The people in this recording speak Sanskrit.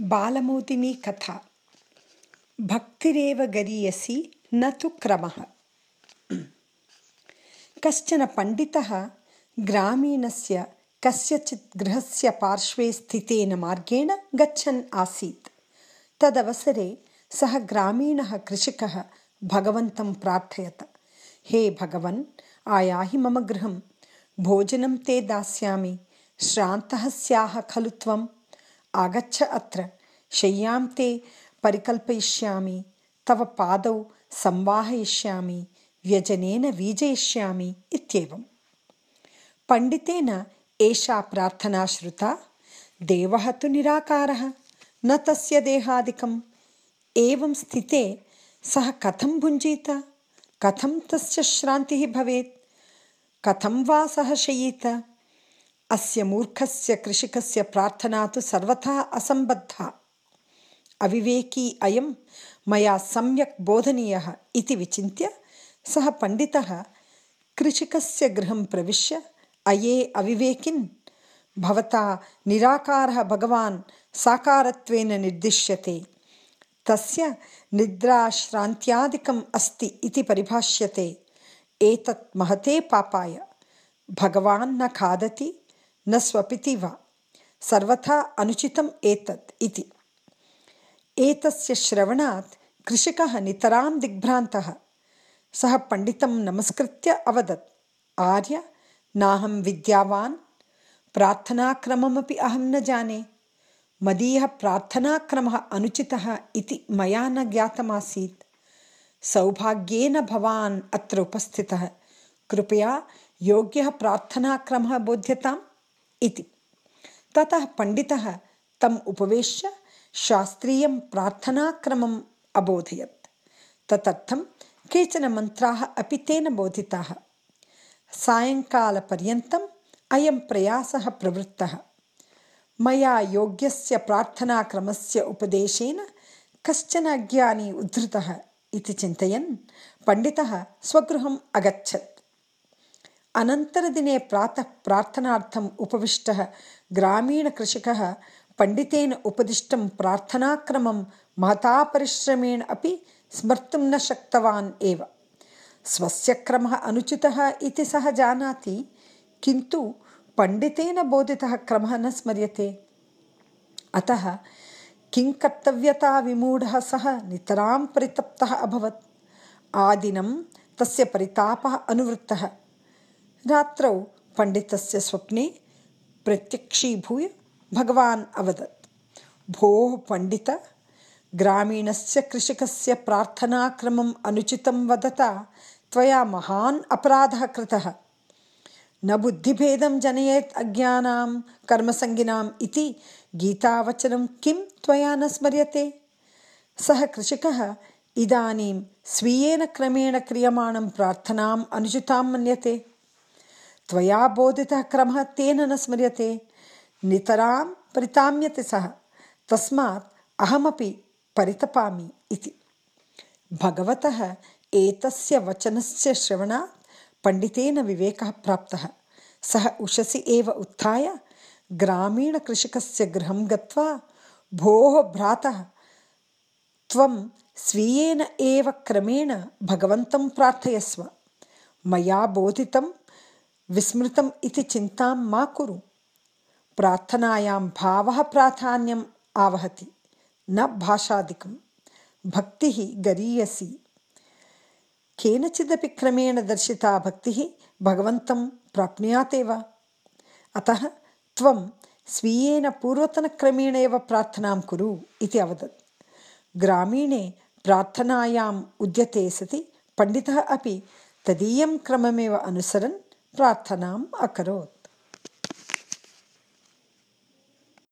बालमोदिनी कथा। भक्तिरेव गरीयसी न तु क्रमः। कश्चन पण्डितः ग्रामीणस्य कस्यचित् गृहस्य पार्श्वे स्थितेन मार्गेण गच्छन् आसीत्। तदवसरे सः ग्रामीणः कृषिकः भगवन्तं प्रार्थयत। हे भगवन् आयाहि मम गृहं भोजनं ते दास्यामि। श्रान्तः स्याः खलु त्वम् आगच्छ अत्र। शय्यां ते परिकल्पयिष्यामि तव पादौ संवाहयिष्यामि व्यजनेन वीजयिष्यामि इत्येवम्। पण्डितेन एषा प्रार्थना श्रुता देवः तु निराकारः न तस्य देहादिकम्। एवं स्थिते सः कथं भुञ्जीत? कथं तस्य श्रान्तिः भवेत्? कथं वा सः शयीत अस्य मूर्खस्य कृषिकस्य प्रार्थना तु सर्वथा असम्बद्धा। अविवेकी अयं मया सम्यक् बोधनीयः इति विचिन्त्य सः पण्डितः कृषिकस्य गृहं प्रविश्य अये अविवेकिन् भवता निराकारः भगवान् साकारत्वेन निर्दिश्यते। तस्य निद्राश्रान्त्यादिकम् अस्ति इति परिभाष्यते। एतत् महते पापाय। भगवान् न खादति न स्वपिति वा। सर्वथा अनुचितम् एतत् इति। एतस्य श्रवणात् कृषिकः नितरां दिग्भ्रान्तः। सः पण्डितं नमस्कृत्य अवदत् आर्य नाहं विद्यावान् प्रार्थनाक्रममपि अहं न जाने। मदीयः प्रार्थनाक्रमः अनुचितः इति मया न ज्ञातमासीत्। सौभाग्येन भवान् अत्र उपस्थितः। कृपया योग्यः प्रार्थनाक्रमः बोध्यताम् इति। ततः पण्डितः तम् उपवेश्य शास्त्रीयं प्रार्थनाक्रमम् अबोधयत्। तदर्थं केचन मन्त्राः अपि तेन बोधिताः। सायङ्कालपर्यन्तम् अयं प्रयासः प्रवृत्तः। मया योग्यस्य प्रार्थनाक्रमस्य उपदेशेन कश्चन अज्ञानी उद्धृतः इति चिन्तयन् पण्डितः स्वगृहम् अगच्छत् अनन्तरदिने प्रातः प्रार्थनार्थम् उपविष्टः ग्रामीणकृषिकः पण्डितेन उपदिष्टं प्रार्थनाक्रमं महता परिश्रमेण अपि स्मर्तुं न शक्तवान् एव। स्वस्य क्रमः अनुचितः इति सः जानाति किन्तु पण्डितेन बोधितः क्रमः न स्मर्यते। अतः किं कर्तव्यताविमूढः सः नितरां परितप्तः अभवत्। आदिनं तस्य परितापः अनुवृत्तः रात्रौ पण्डितस्य स्वप्ने प्रत्यक्षीभूय भगवान् अवदत्। भोः पण्डित ग्रामीणस्य कृषिकस्य प्रार्थनाक्रमम् अनुचितं वदता त्वया महान् अपराधः कृतः। न बुद्धिभेदं जनयेत् अज्ञानां कर्मसङ्गिनाम् इति गीतावचनं किं त्वया न स्मर्यते? सः कृषिकः इदानीं स्वीयेन क्रमेण क्रियमाणं प्रार्थनाम् अनुचितां मन्यते त्वया बोधितः क्रमः तेन न स्मर्यते। नितरां परिताम्यते सः। तस्मात् अहमपि परितपामि इति। भगवतः एतस्य वचनस्य श्रवणात् पण्डितेन विवेकः प्राप्तः। सः उषसि एव उत्थाय ग्रामीणकृषिकस्य गृहं गत्वा भोः भ्रातः त्वं स्वीयेन एव क्रमेण भगवन्तं प्रार्थयस्व। मया बोधितं विस्मृतम् इति चिन्तां मा कुरु? प्रार्थनायां भावः प्राधान्यम् आवहति। न भाषादिकं भक्तिः गरीयसी। केनचिदपि क्रमेण दर्शिता भक्तिः भगवन्तं प्राप्नुयात् एव अतः त्वं स्वीयेन पूर्वतनक्रमेण एव प्रार्थनां कुरु इति अवदत्। ग्रामीणे प्रार्थनायाम् उद्यते सति पण्डितः अपि तदीयं क्रममेव अनुसरन् प्रार्थनाम् अकरोत्।